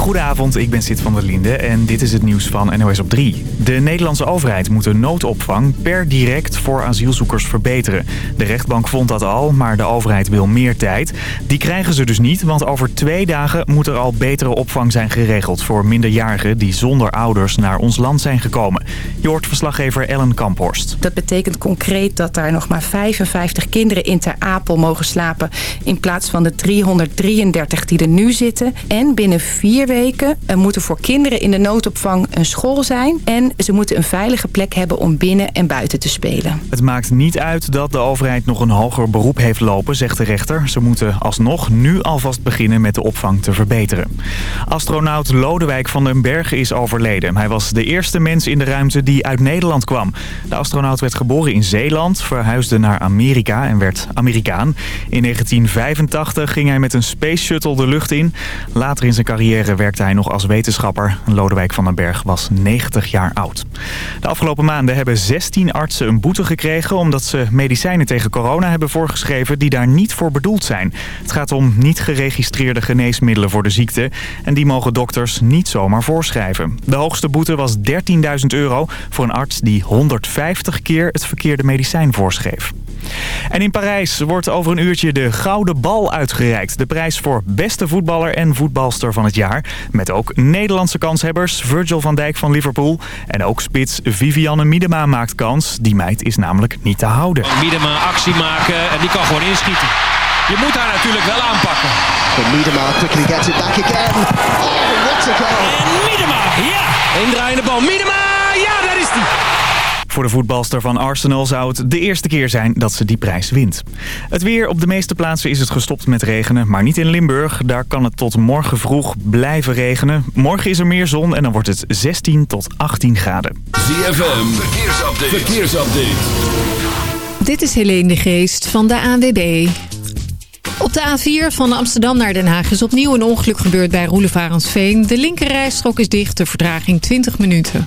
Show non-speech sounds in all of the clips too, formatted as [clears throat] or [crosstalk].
Goedenavond, ik ben Sid van der Linde en dit is het nieuws van NOS op 3. De Nederlandse overheid moet de noodopvang per direct voor asielzoekers verbeteren. De rechtbank vond dat al, maar de overheid wil meer tijd. Die krijgen ze dus niet, want over twee dagen moet er al betere opvang zijn geregeld... voor minderjarigen die zonder ouders naar ons land zijn gekomen. Je verslaggever Ellen Kamphorst. Dat betekent concreet dat daar nog maar 55 kinderen in Ter Apel mogen slapen... in plaats van de 333 die er nu zitten. En binnen vier weken er voor kinderen in de noodopvang een school zijn... en ze moeten een veilige plek hebben om binnen en buiten te spelen. Het maakt niet uit dat de overheid nog een hoger beroep heeft lopen, zegt de rechter. Ze moeten alsnog nu alvast beginnen met de opvang te verbeteren. Astronaut Lodewijk van den Berg is overleden. Hij was de eerste mens in de ruimte die uit Nederland kwam. De astronaut werd geboren in Zeeland, verhuisde naar Amerika en werd Amerikaan. In 1985 ging hij met een space shuttle de lucht in. Later in zijn carrière werkte hij nog als wetenschapper. Lodewijk van den Berg was 90 jaar oud. De afgelopen maanden hebben 16 artsen een boete gekregen... omdat ze medicijnen tegen corona hebben voorgeschreven die daar niet voor bedoeld zijn. Het gaat om niet geregistreerde geneesmiddelen voor de ziekte... en die mogen dokters niet zomaar voorschrijven. De hoogste boete was 13.000 euro voor een arts die 150 keer het verkeerde medicijn voorschreef. En in Parijs wordt over een uurtje de Gouden Bal uitgereikt. De prijs voor beste voetballer en voetbalster van het jaar. Met ook Nederlandse kanshebbers. Virgil van Dijk van Liverpool. En ook spits Vivianne Miedema maakt kans. Die meid is namelijk niet te houden. Miedema actie maken en die kan gewoon inschieten. Je moet haar natuurlijk wel aanpakken. Miedema quickly gets it back again. Oh, what a goal. En Miedema, ja! Indraaiende bal. Miedema, ja, daar is die. Voor de voetbalster van Arsenal zou het de eerste keer zijn dat ze die prijs wint. Het weer op de meeste plaatsen is het gestopt met regenen, maar niet in Limburg. Daar kan het tot morgen vroeg blijven regenen. Morgen is er meer zon en dan wordt het 16 tot 18 graden. ZFM, verkeersupdate. verkeersupdate. Dit is Helene de Geest van de ANWB. Op de A4 van Amsterdam naar Den Haag is opnieuw een ongeluk gebeurd bij Roelevarensveen. De linkerrijstrook is dicht, de vertraging 20 minuten.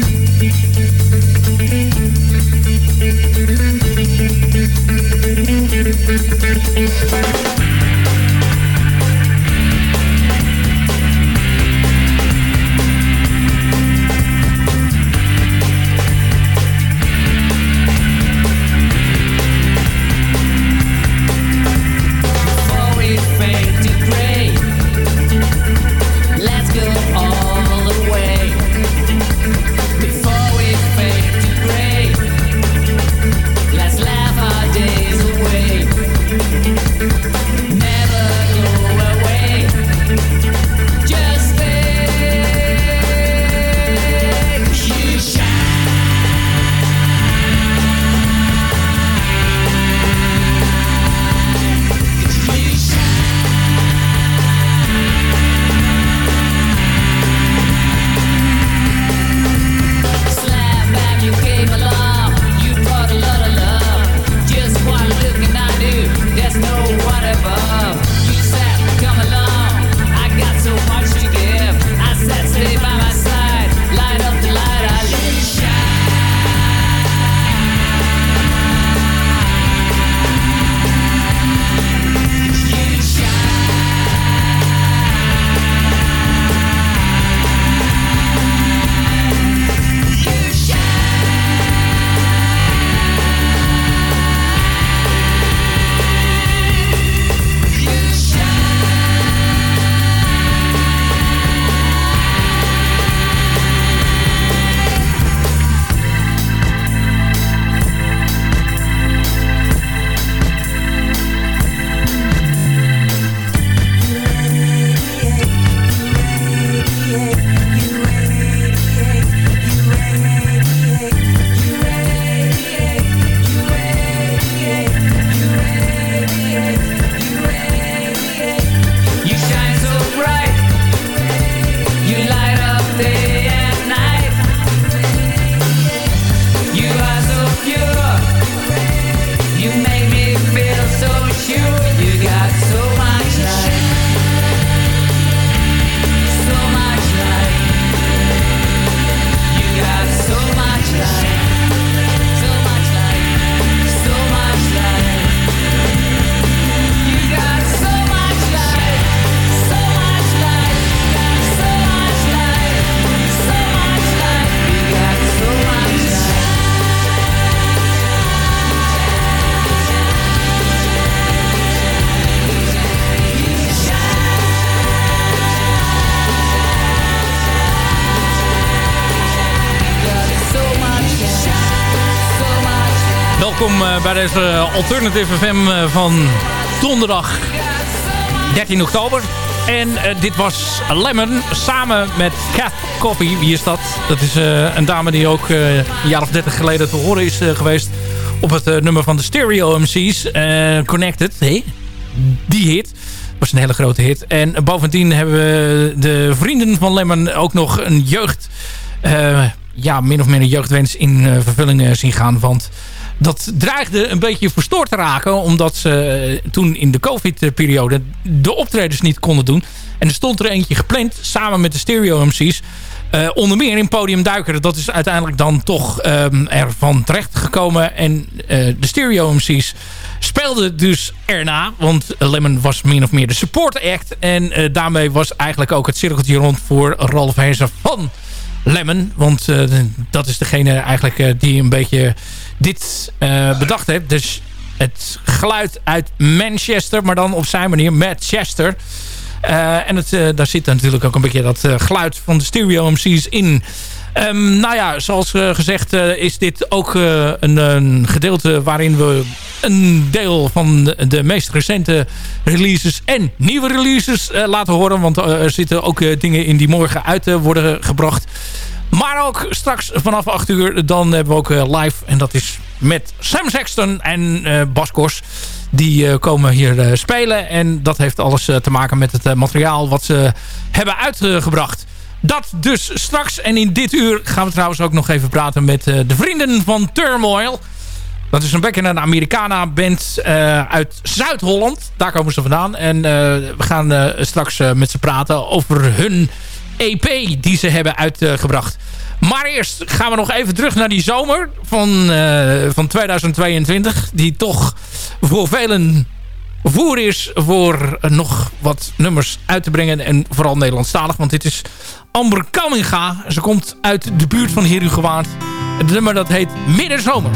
Bij deze Alternative FM eh, van donderdag 13 oktober. En eh, dit was Lemon samen met Cat Coffee. Wie is dat? Dat is eh, een dame die ook eh, een jaar of 30 geleden te horen is eh, geweest op het eh, nummer van de Stereo MC's. eh, Connected, hey? die hit. was een hele grote hit. En bovendien hebben we de vrienden van Lemon ook nog een jeugd... eh, ja, min of meer een jeugdwens in eh, vervulling eh, zien gaan. Want dat dreigde een beetje verstoord te raken. Omdat ze eh, toen in de covid-periode de optredens niet konden doen. En er stond er eentje gepland samen met de Stereo MC's. eh, onder meer in Podium Duiker. Dat is uiteindelijk dan toch ehm, ervan terecht gekomen. En eh, de Stereo MC's speelden dus erna. Want Lemon was min of meer de support act. En daarmee was eigenlijk ook het cirkeltje rond voor Ralf Hezer van Lemon. Want dat is degene eigenlijk die een beetje dit eh, bedacht heeft. Dus het geluid uit Manchester, maar dan op zijn manier Manchester. Eh en het, eh, daar zit natuurlijk ook een beetje dat geluid van de stereo MC's in. Ehm, nou ja, zoals gezegd is dit ook een, een gedeelte waarin we een deel van de, de meest recente releases en nieuwe releases laten horen. Want er zitten ook dingen in die morgen uit worden gebracht. Maar ook straks vanaf 8 uur dan hebben we ook eh, live. En dat is met Sam Sexton en eh Bas Kors. Die eh, komen hier spelen. En dat heeft alles te maken met het materiaal wat ze hebben uitgebracht. Dat dus straks. En in dit uur gaan we trouwens ook nog even praten met de vrienden van Turmoil. Dat is een beetje een Americana-band uit Zuid-Holland. Daar komen ze vandaan. En we gaan straks met ze praten over hun EP die ze hebben uitgebracht. Maar eerst gaan we nog even terug naar die zomer van, eh, van 2022. Die toch voor velen voer is voor nog wat nummers uit te brengen. En vooral Nederlandstalig. Want dit is Amber Kamminga. Ze komt uit de buurt van Herugewaard. Het nummer dat heet Middenzomer.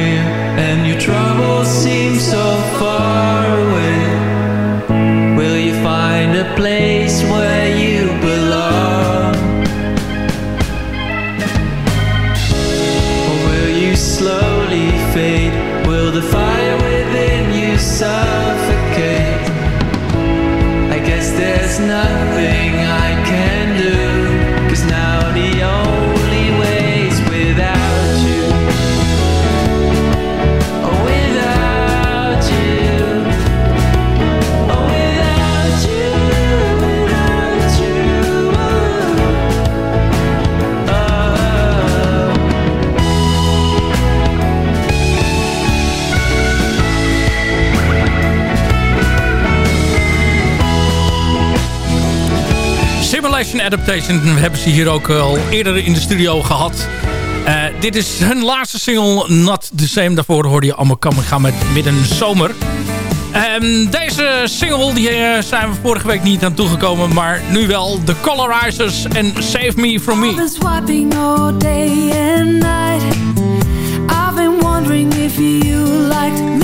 and your troubles Adaptation hebben ze hier ook eh, al eerder in de studio gehad. Eh, dit is hun laatste single, Not The Same. Daarvoor hoorde je allemaal Kammen gaan met Midden Zomer. Ehm, deze single die, eh, zijn we vorige week niet aan toegekomen, maar nu wel. The Colorizers en Save Me From Me. I've been wondering if you me.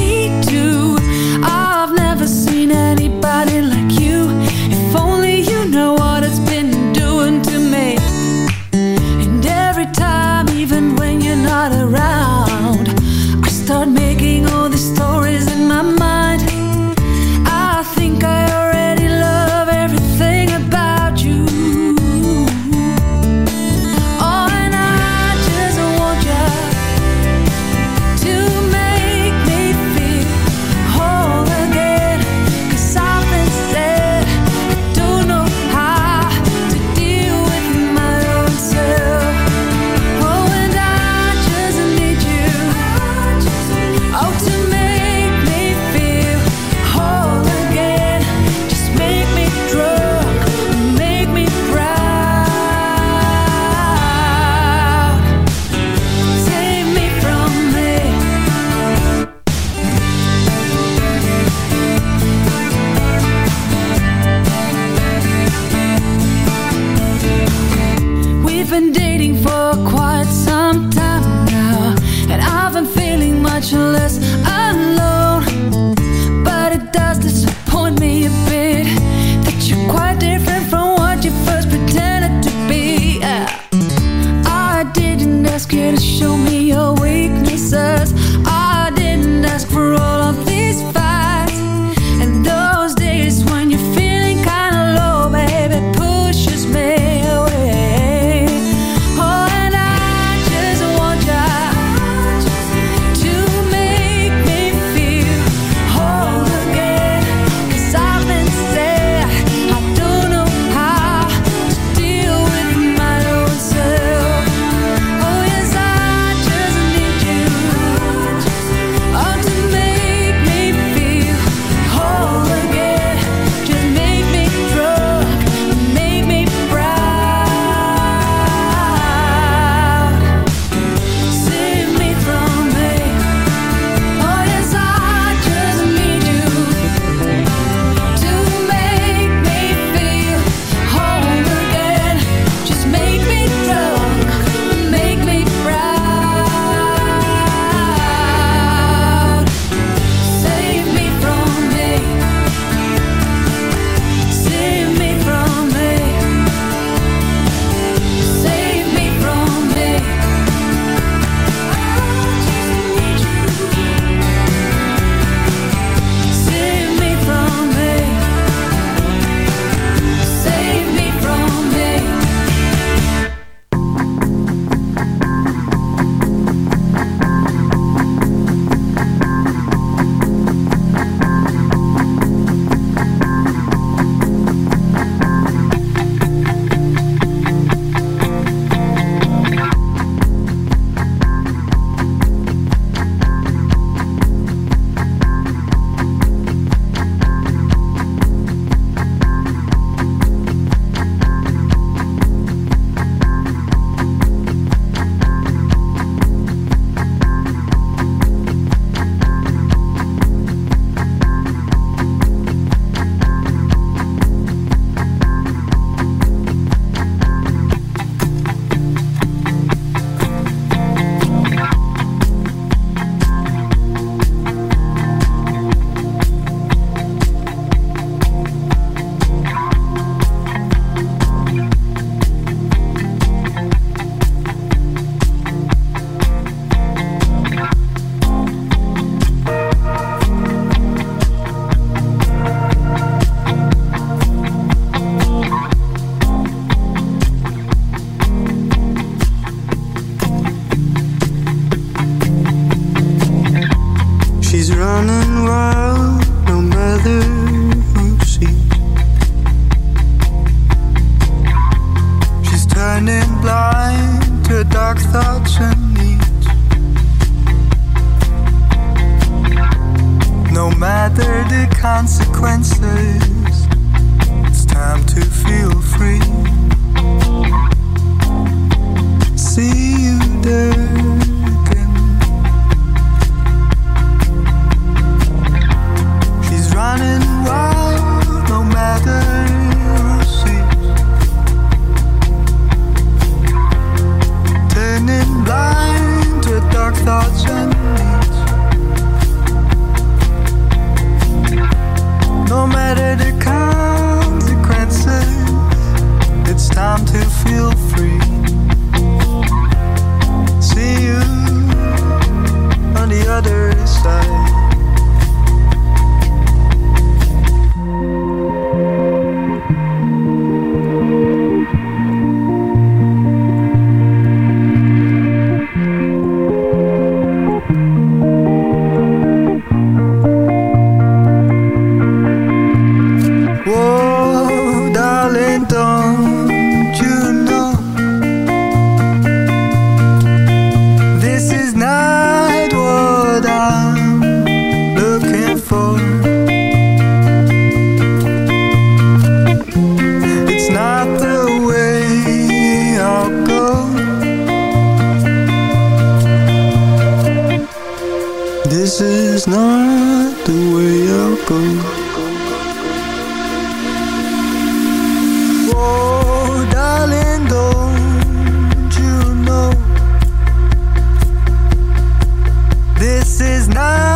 No matter the consequences, it's time to feel free. Consequences, it's time to feel free. See you on the other side. This is not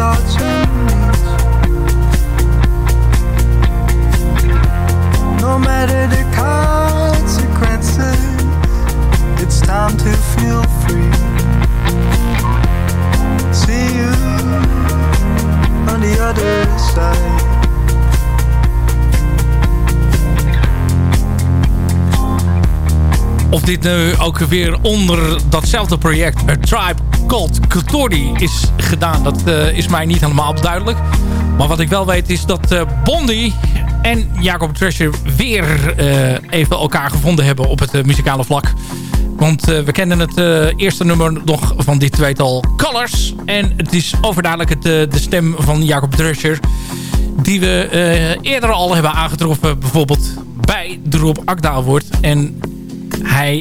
and needs. No matter the consequences, it's time to feel free. See you on the other side. Of dit nu ook weer onder datzelfde project, A Tribe Called Katori, is gedaan. Dat eh, is mij niet helemaal duidelijk. Maar wat ik wel weet is dat eh, Bondi en Jacob Treasure weer eh, even elkaar gevonden hebben op het muzikale vlak. Want we kennen het eerste nummer nog van dit tweetal Colors. En het is overduidelijk het, de stem van Jacob Treasure. Die we eerder al hebben aangetroffen. Bijvoorbeeld bij de Rob Akda Award. En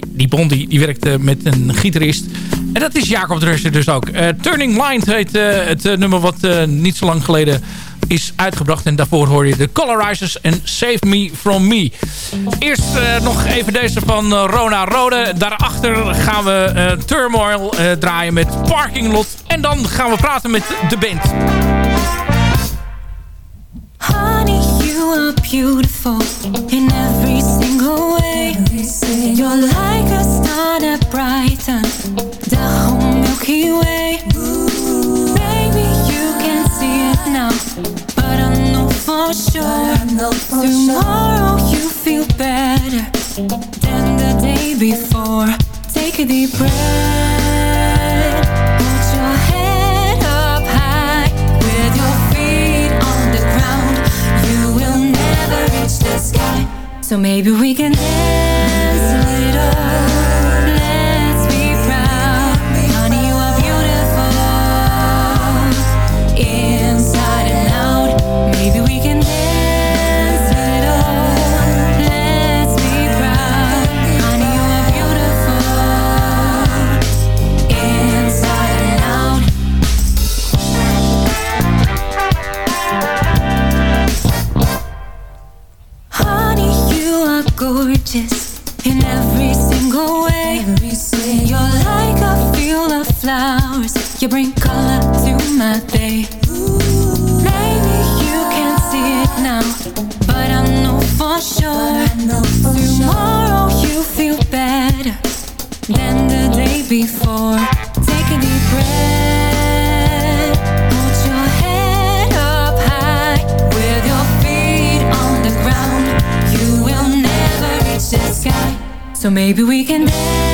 die Bondi, die werkte met een gitarist. En dat is Jacob Dresser dus ook. Eh, Turning Blind heet eh, het eh, nummer wat niet zo lang geleden is uitgebracht. En daarvoor hoor je de Colorizers en Save Me From Me. Eerst nog even deze van Rona Rode. Daarachter gaan we Turmoil draaien met Parking Lot. En dan gaan we praten met de band. Honey, you are beautiful You're like a star that brightens the whole Milky Way. Baby, you can see it now, but I know for sure tomorrow you feel better than the day before. Take a deep breath, put your head up high with your feet on the ground. You will never reach the sky, so maybe we can love. Flowers. You bring color to my day. Maybe you can't see it now, but I know for sure. Tomorrow you feel better than the day before. Take a deep breath. Hold your head up high with your feet on the ground. You will never reach the sky. So maybe we can dance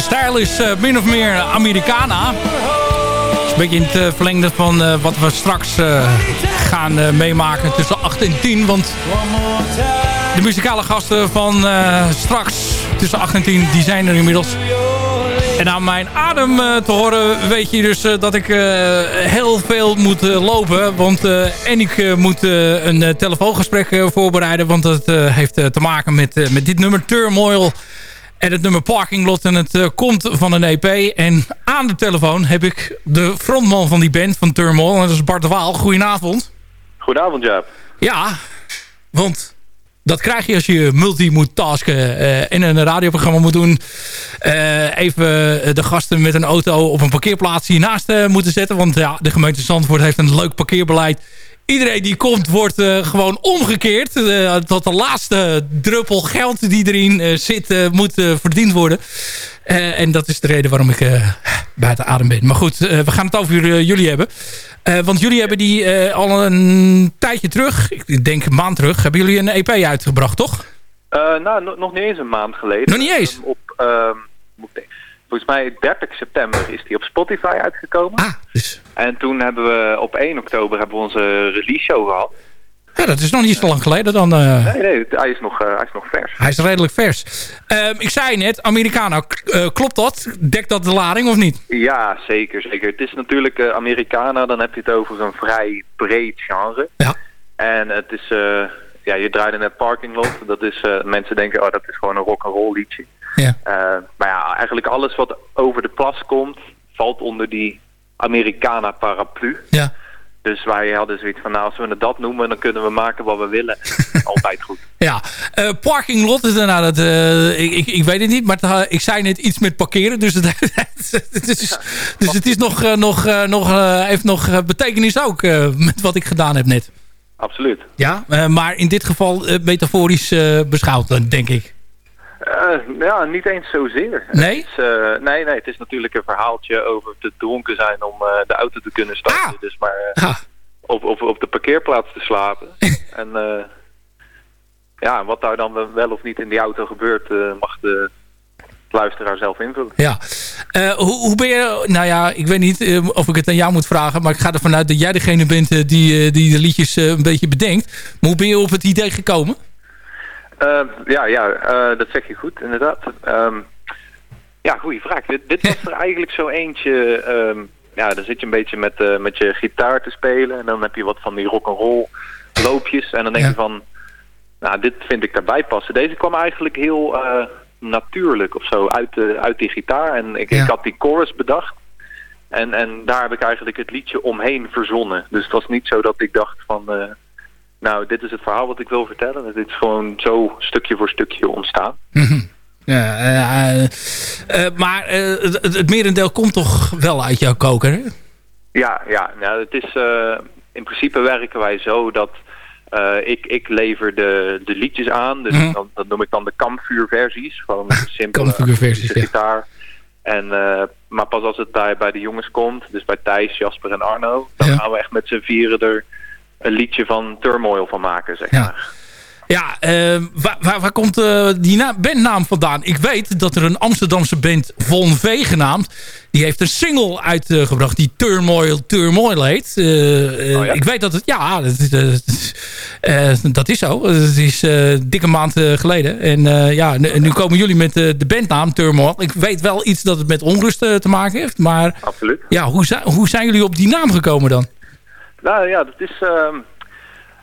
de stijl is eh, min of meer Americana. Een beetje in het eh, verlengde van eh, wat we straks gaan meemaken tussen 8 en 10. Want de muzikale gasten van straks tussen 8 en 10, die zijn er inmiddels. En aan mijn adem te horen weet je dus dat ik heel veel moet lopen. Want en ik moet een telefoongesprek voorbereiden. Want dat heeft te maken met, met dit nummer Turmoil. En het nummer Parking Lot. En het eh, komt van een EP. En aan de telefoon heb ik de frontman van die band van Turmoil. En dat is Bart de Waal. Goedenavond. Goedenavond, Jaap. Ja, want dat krijg je als je multi moet tasken eh, en een radioprogramma moet doen. Eh, even de gasten met een auto op een parkeerplaats hiernaast eh, moeten zetten. Want ja, de gemeente Zandvoort heeft een leuk parkeerbeleid. Iedereen die komt wordt eh, gewoon omgekeerd. Eh, tot de laatste druppel geld die erin eh, zit eh, moet eh, verdiend worden. Eh, en dat is de reden waarom ik eh, buiten adem ben. Maar goed, eh, we gaan het over eh, jullie hebben. Eh, want jullie hebben die eh, al een tijdje terug, ik denk een maand terug, hebben jullie een EP uitgebracht, toch? Eh, nou, no- nog niet eens een maand geleden. Nog niet eens? Ehm, op, denken, volgens mij 30 september is die op Spotify uitgekomen. Ah, dus... En toen hebben we op 1 oktober hebben we onze release show gehad. Ja, dat is nog niet zo lang geleden dan. eh, Nee, nee, hij is nog, eh, hij is nog vers. hij is redelijk vers. Ehm, ik zei net, Americano, k- eh, klopt dat? Dekt dat de lading of niet? Ja, zeker, zeker. Het is natuurlijk Americana, dan heb je het over een vrij breed genre. Ja. En het is, ja, je draaide net Parking Lot. Dat is, mensen denken, oh, dat is gewoon een rock'n'roll liedje. Ja. Maar ja, eigenlijk alles wat over de plas komt, valt onder die Americana paraplu. Ja. Dus wij hadden zoiets van, nou, als we het dat noemen, dan kunnen we maken wat we willen. [laughs] Altijd goed. Ja, eh, parking lot is nou, dat, eh, ik, ik, ik weet het niet, maar het, eh, ik zei net iets met parkeren, dus het, [laughs] het is, dus het is nog, eh, nog, eh, nog, heeft nog betekenis ook eh, met wat ik gedaan heb net. Absoluut. Ja, maar in dit geval metaforisch eh, beschouwd, denk ik. Eh, ja, niet eens zozeer. Nee? Het is, eh, nee, nee, het is natuurlijk een verhaaltje over te dronken zijn om eh, de auto te kunnen starten. Dus maar Ah. op, op, op de parkeerplaats te slapen. [laughs] en ja, wat daar dan wel of niet in die auto gebeurt, mag de luisteraar zelf invullen. Ja. Hoe, hoe ben je... Nou ja, ik weet niet of ik het aan jou moet vragen... maar ik ga ervan uit dat jij degene bent die, die de liedjes een beetje bedenkt. Maar hoe ben je op het idee gekomen? Eh, ja, ja eh, dat zeg je goed, inderdaad. Ehm, ja, goede vraag. Dit, dit was er [laughs] eigenlijk zo eentje... ehm, ja, dan zit je een beetje met, eh, met je gitaar te spelen... en dan heb je wat van die rock'n'roll loopjes... en dan denk je van... Nou, dit vind ik daarbij passen. Deze kwam eigenlijk heel eh, natuurlijk of zo uit, de, uit die gitaar. En ik, ik had die chorus bedacht. En, en daar heb ik eigenlijk het liedje omheen verzonnen. Dus het was niet zo dat ik dacht van... nou, dit is het verhaal wat ik wil vertellen. Dit is gewoon zo stukje voor stukje ontstaan. Ja, eh, eh, eh, maar het, het- merendeel komt toch wel uit jouw koker, hè? Ja, ja nou, het is, in principe werken wij zo dat ik, ik lever de, de liedjes aan. Dus Mhm. dan, dat noem ik dan de kampvuurversies. Gewoon een [laughs] simpele akoestische ja. gitaar. En, maar pas als het bij, bij de jongens komt, dus bij Thijs, Jasper en Arno... dan Ja. gaan we echt met z'n vieren er een liedje van Turmoil van maken, zeg maar. Ja, eh, waar, waar, waar komt eh, die na- bandnaam vandaan? Ik weet dat er een Amsterdamse band, Von V genaamd... die heeft een single uitgebracht die Turmoil Turmoil heet. Eh, eh, Ik weet dat het... Ja, dat is, dat is, dat is zo. Het is dikke maand geleden. En ja, nu, nu komen jullie met de bandnaam Turmoil. Ik weet wel iets dat het met onrust te maken heeft. Maar Absoluut. ja, hoe, zijn- hoe zijn jullie op die naam gekomen dan? Nou ja, dat is. ehm,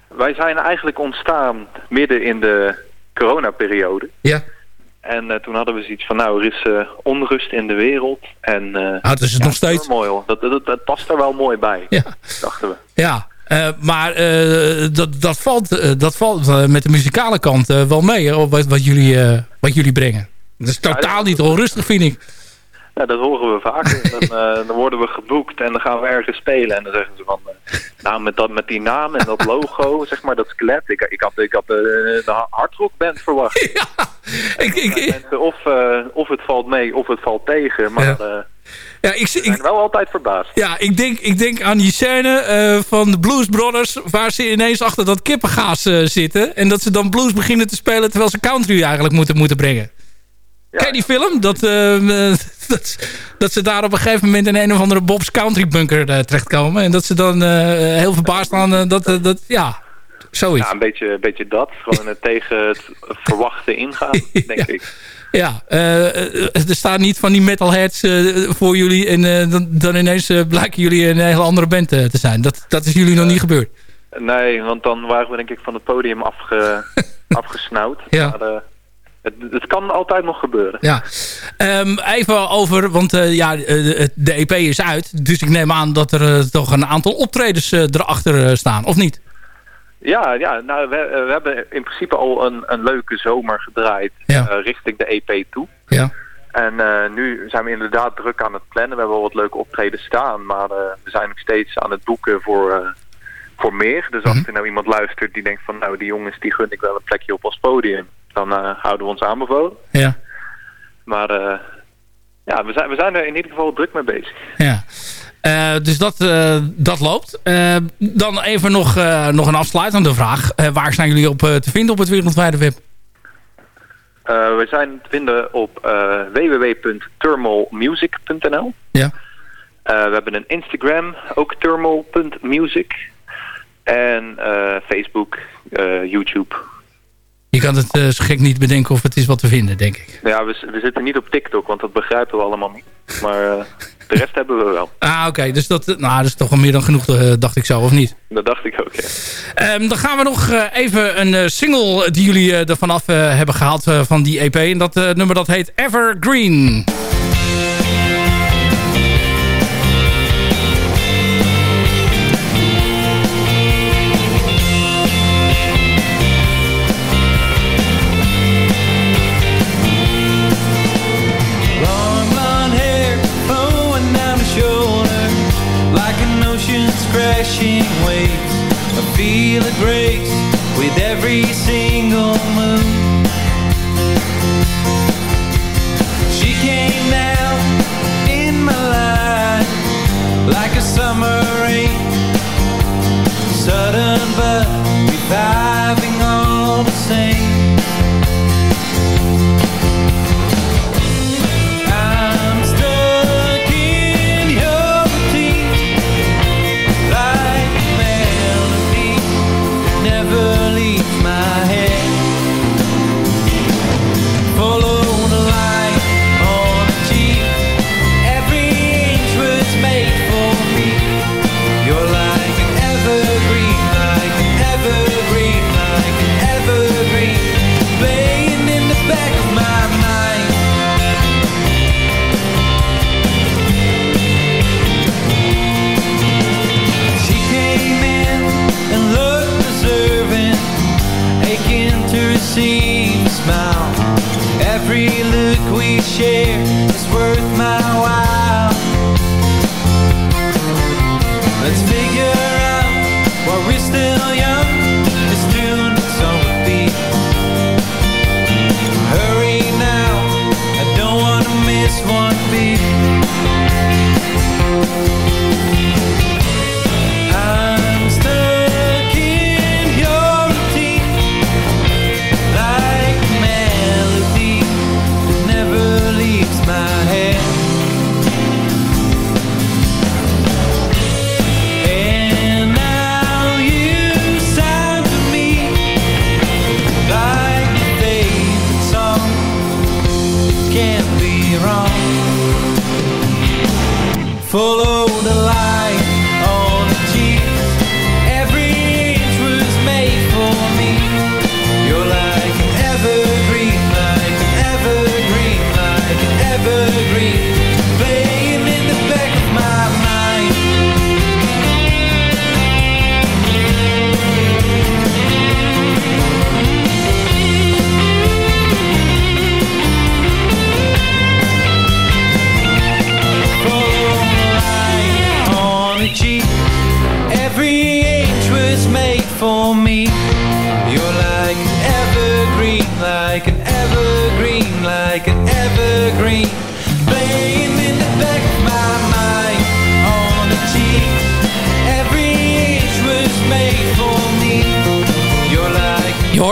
wij zijn eigenlijk ontstaan midden in de coronaperiode. Ja. En eh, toen hadden we zoiets van, nou, er is eh, onrust in de wereld. En eh Ah, het is het nog steeds. turmoil. Dat, dat, dat past er wel mooi bij, Ja. dachten we. Ja, maar dat, dat valt, dat valt met de muzikale kant wel mee, hè, wat, wat, jullie, wat jullie brengen. Dat is totaal niet onrustig, vind ik. Ja, dat horen we vaker. Dan, eh, dan worden we geboekt en dan gaan we ergens spelen. En dan zeggen ze van, eh, nou, met, dat, met die naam en dat logo, zeg maar, dat skelet. Ik, ik had, ik had eh, de hardrockband verwacht. [laughs] ik, ik, Mensen, of, of het valt mee, of het valt tegen. Maar Ja. Ja, ik, we zijn wel altijd verbaasd. Ja, ik denk, ik denk aan die scène van de Blues Brothers... waar ze ineens achter dat kippengaas zitten... en dat ze dan blues beginnen te spelen... terwijl ze country eigenlijk moeten, moeten brengen. Ken je die film? Dat, eh, [laughs] dat, dat ze daar op een gegeven moment in een of andere Bob's Country bunker eh, terechtkomen. En dat ze dan eh, heel verbaasd staan. dat, dat, ja, zoiets. Ja, een beetje, een beetje dat. Gewoon [laughs] tegen het verwachte ingaan, denk ik. Ja, er staan niet van die metalheads voor jullie. En dan, dan ineens blijken jullie een hele andere band te zijn. Dat, dat is jullie nog niet gebeurd. Nee, want dan waren we denk ik van het podium afge, [laughs] afgesnauwd. Ja. Maar, het, het kan altijd nog gebeuren. Ja. Ehm, even over, want eh, ja, eh, de, de EP is uit. Dus ik neem aan dat er eh, toch een aantal optredens erachter staan, of niet? Ja, ja nou, we, we hebben in principe al een, een leuke zomer gedraaid Ja. richting de EP toe. Ja. En nu zijn we inderdaad druk aan het plannen. We hebben al wat leuke optreden staan, maar we zijn nog steeds aan het boeken voor, voor meer. Dus als er nou iemand luistert die denkt van nou die jongens die gun ik wel een plekje op ons podium, dan eh, houden we ons aanbevolen. Ja. Maar eh, ja, we zijn, we zijn er in ieder geval druk mee bezig. Ja. Eh, dus dat, dat loopt. Dan even nog, nog een afsluitende vraag. Waar zijn jullie op te vinden op het wereldwijde web? We zijn te vinden op www.thermalmusic.nl. Ja. We hebben een Instagram, ook thermal.music. En Facebook, YouTube. Je kan het eh, zo gek niet bedenken of het is wat te vinden, denk ik. Ja, we, we zitten niet op TikTok, want dat begrijpen we allemaal niet. Maar eh, de rest hebben we wel. [laughs] Ah, oké. Dus dat, nou, dat is toch wel meer dan genoeg, eh, dacht ik zo, of niet? Dat dacht ik ook, ja. Ehm, dan gaan we nog eh, even een eh, single die jullie eh, ervan af eh, hebben gehaald eh, van die EP. En dat eh, nummer dat heet Evergreen. Feel it breaks with every single move.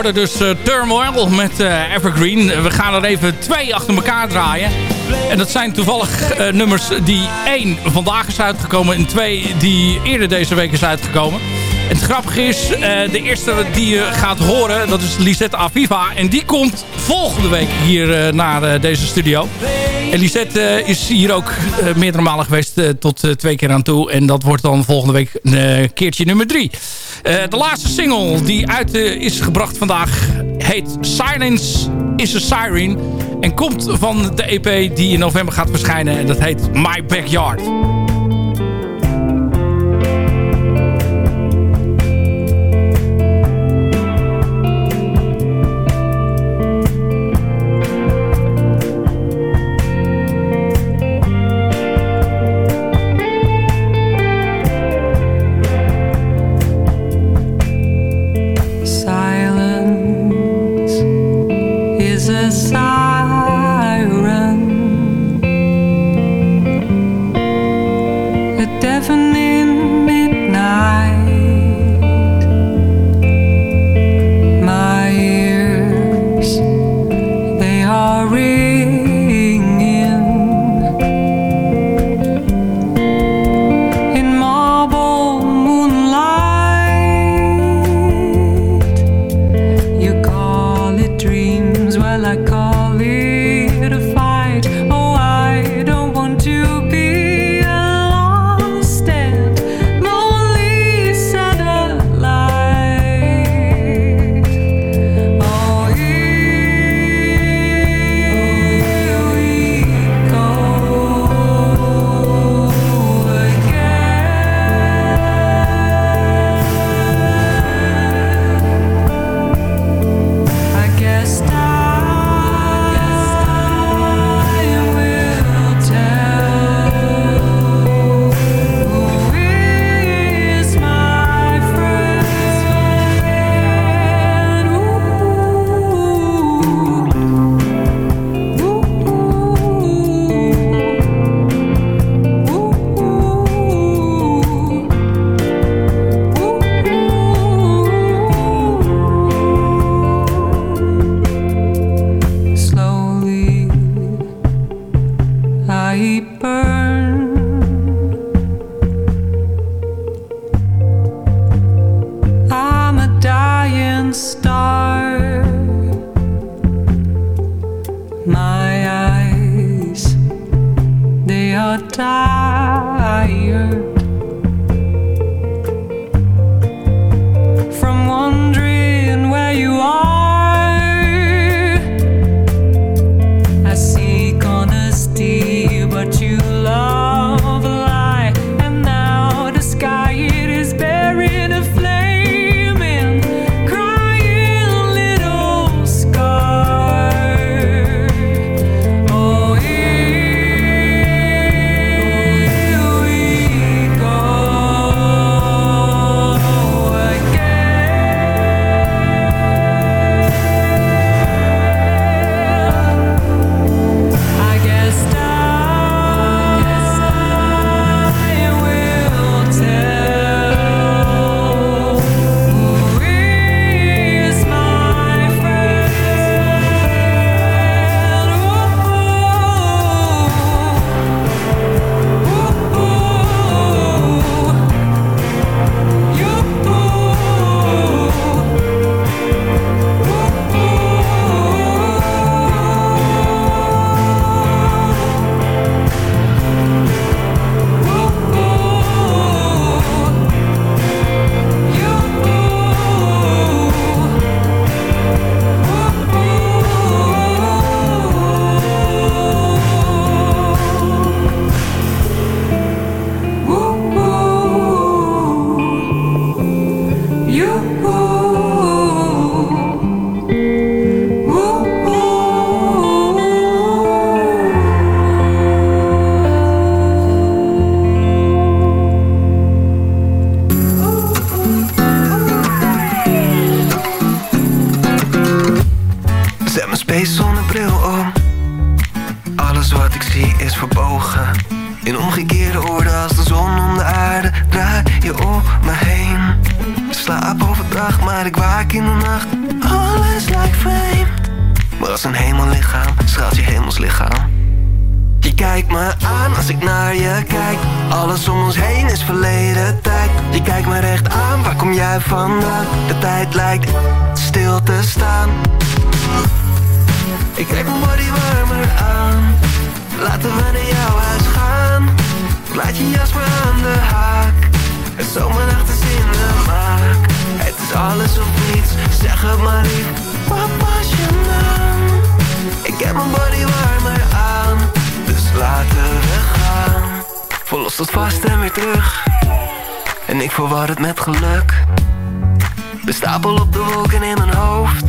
Hoorde dus uh, Turmoil met uh, Evergreen. We gaan er even twee achter elkaar draaien. En dat zijn toevallig uh, nummers die één vandaag is uitgekomen... en twee die eerder deze week is uitgekomen. En het grappige is, de eerste die je gaat horen... dat is Lisette Aviva. En die komt volgende week hier naar deze studio. En Lisette is hier ook meerdere malen geweest tot twee keer aan toe. En dat wordt dan volgende week een keertje nummer drie. de laatste single die uit is gebracht vandaag heet Silence is a Siren. En komt van de EP die in november gaat verschijnen. En dat heet My Backyard. Slaap overdag, maar ik waak in de nacht. Alles lijkt vreemd. Maar als een hemellichaam, straalt je hemelslichaam Je kijkt me aan als ik naar je kijk. Alles om ons heen is verleden tijd. Je kijkt me recht aan, waar kom jij vandaan? De tijd lijkt stil te staan. Ik trek mijn body warmer aan. Laten we naar jouw huis gaan Laat je jas maar aan de haak Het zomernacht is in de maak Het is alles of niets, zeg het maar lief Wat was je naam? Ik heb mijn body warmer aan Dus laten we gaan. Vol los tot vast en weer terug. En ik verwar het met geluk. De stapel op de wolken in mijn hoofd.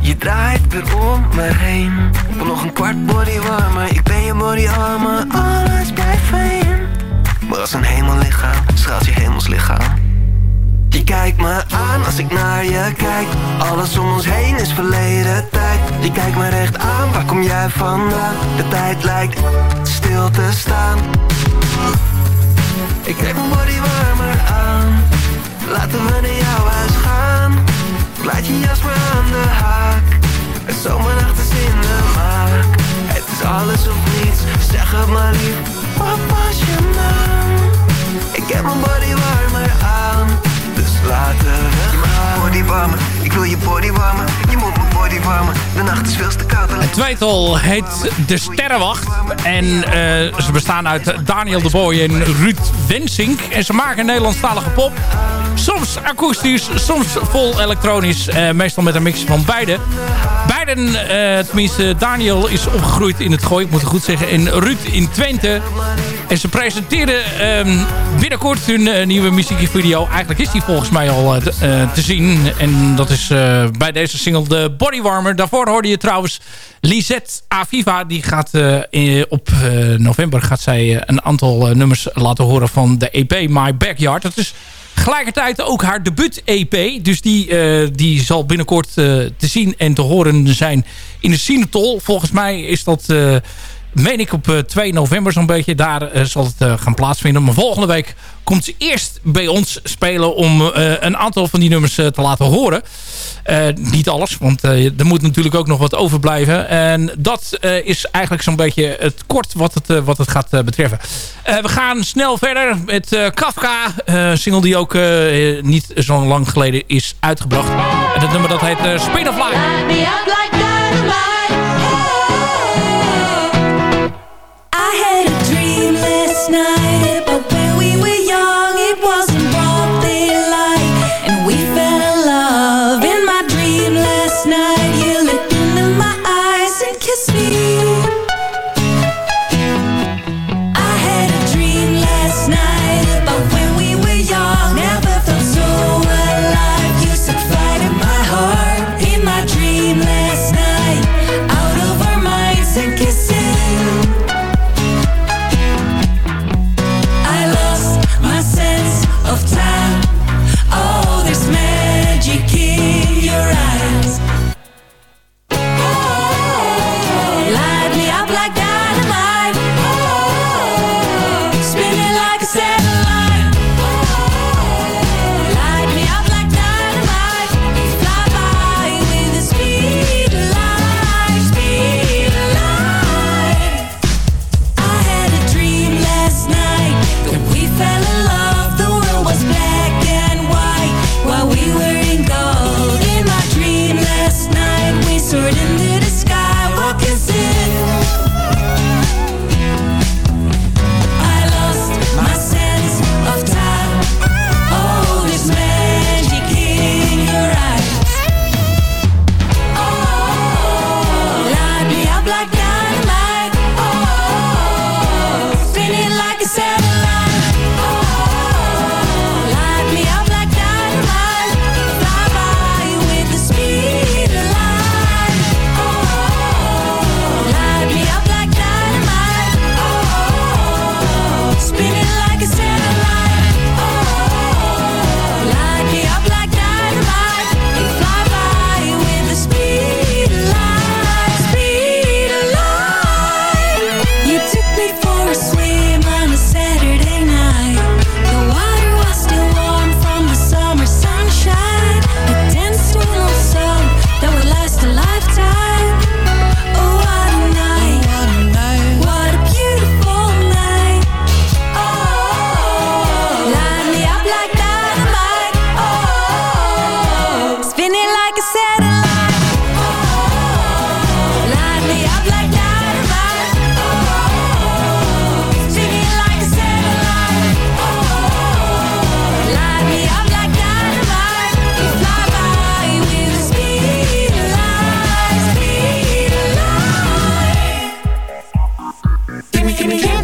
Je draait weer om me heen. Voor nog een kwart body warmer Ik ben je body armer. Alles blijft vreemd Maar als een hemellichaam Straalt je hemelslichaam. Je kijkt me aan als ik naar je kijk. Alles om ons heen is verleden tijd. Je kijkt me recht aan Waar kom jij vandaan? De tijd lijkt stil te staan. Ik trek mijn body warmer aan. Laten we naar jouw huis gaan. Laat je jas maar aan de haak. Het zomernacht is in de maak. Het is alles of niets, zeg het maar lief Was je? Ik heb mijn body warmer aan Dus laten we gaan Body warmer, ik wil je body Je moet mijn body warmer, de nacht is veel te koud Het tweetal heet De Sterrenwacht. En uh, ze bestaan uit Daniel de Boy en Ruud Wensink. En ze maken Nederlandstalige pop. Soms akoestisch, soms vol elektronisch. Uh, meestal met een mix van beide. Beiden, uh, tenminste Daniel is opgegroeid in het Gooi, ik moet het goed zeggen. En Ruud in Twente. En ze presenteren uh, binnenkort hun uh, nieuwe muziekvideo. Eigenlijk is die volgens mij al uh, te zien. En dat is bij deze single de Bodywarmer. Daarvoor hoorde je trouwens Lisette Aviva. Die gaat in, op november gaat zij een aantal nummers laten horen van de EP My Backyard. Dat is gelijkertijd ook haar debuut-EP. Dus die, die zal binnenkort te zien en te horen zijn in de Cinetol. Volgens mij is dat, meen ik, op 2 november zo'n beetje. Daar zal het gaan plaatsvinden. Maar volgende week komt ze eerst bij ons spelen om een aantal van die nummers te laten horen. niet alles, want er moet natuurlijk ook nog wat overblijven. En dat is eigenlijk zo'n beetje het kort wat het, wat het gaat betreffen. we gaan snel verder met Kafka. single die ook niet zo lang geleden is uitgebracht. Dat nummer dat heet Spin of Life. Night, Give me, give me.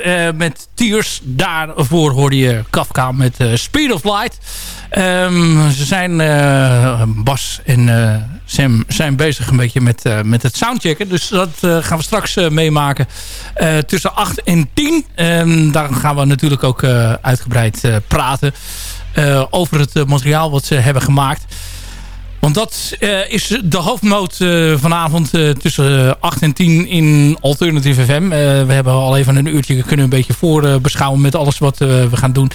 Eh, met Tears. Daarvoor hoorde je Kafka met eh, Speed of Light. Ehm, ze zijn, eh, Bas en Sam zijn bezig een beetje met, met het soundchecken. Dus dat gaan we straks meemaken. Tussen 8 en 10. En daar gaan we natuurlijk ook uitgebreid praten. over het materiaal wat ze hebben gemaakt. Want dat eh, is de hoofdmoot eh, vanavond eh, tussen 8 en 10 in Alternative FM. We hebben al even een uurtje kunnen een beetje voorbeschouwen met alles wat we gaan doen.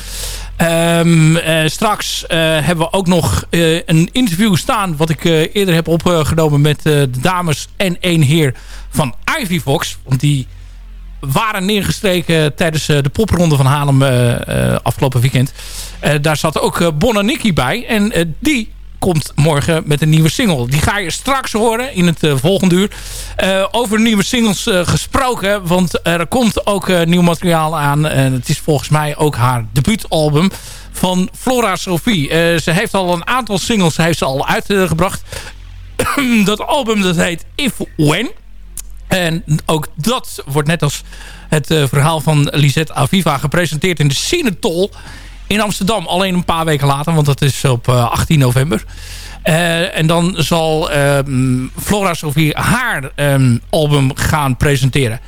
Ehm, eh, straks hebben we ook nog een interview staan wat ik eerder heb opgenomen met de dames en één heer van Ivy Fox. Want die waren neergestreken tijdens de popronde van Haarlem afgelopen weekend. Daar zat ook Bon en Nicky bij. En die komt morgen met een nieuwe single. Die ga je straks horen in het eh, volgende uur. Eh, over nieuwe singles eh, gesproken. Want er komt ook nieuw materiaal aan. En het is volgens mij ook haar debuutalbum van Flora Sophie. Ze heeft al een aantal singles heeft ze al uitgebracht. [clears throat] dat album dat heet If When. En ook dat wordt net als het verhaal van Lisette Aviva gepresenteerd in de Cinetol in Amsterdam. Alleen een paar weken later, want dat is op eh, 18 november. Eh, en dan zal ehm, Flora Sophie haar ehm, album gaan presenteren.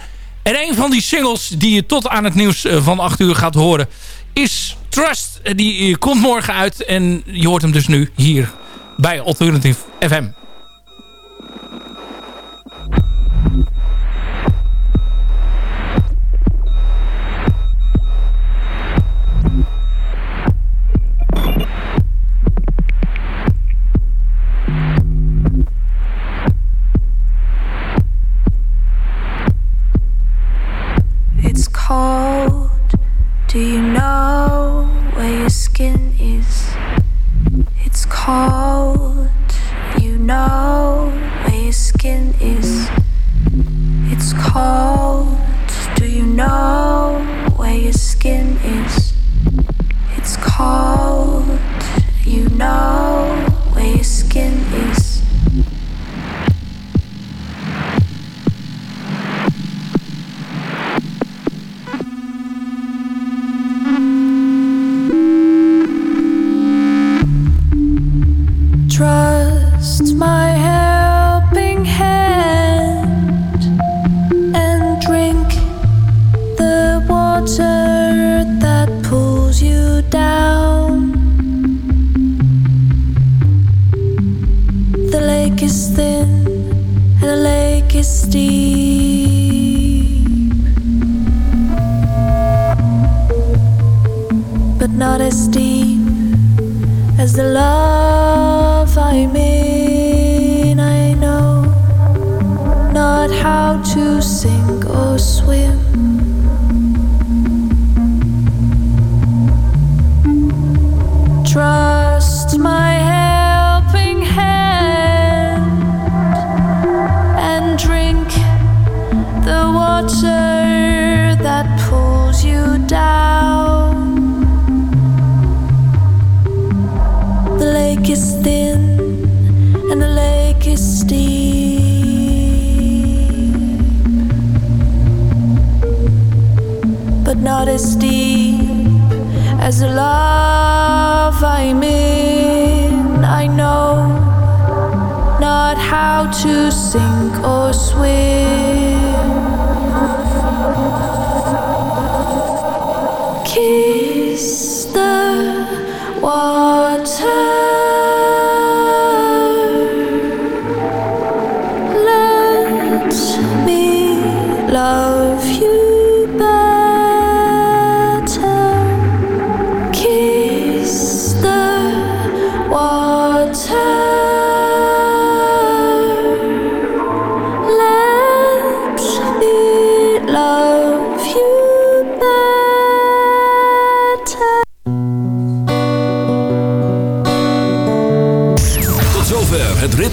En een van die singles die je tot aan het nieuws eh, van 8 uur gaat horen... is Trust. Eh, Die eh, komt morgen uit en je hoort hem dus nu hier bij Alternative FM. Cold. Do you know where your skin is? It's cold. You know where your skin is. It's cold. Do you know where your skin is? It's cold. You know where your skin is. trust my helping hand and drink the water that pulls you down. The lake is thin, and the lake is deep, but not as deep as the love. I'm in. I know not how to sink or swim. The love I'm in. I know not how to sink or swim. Kiss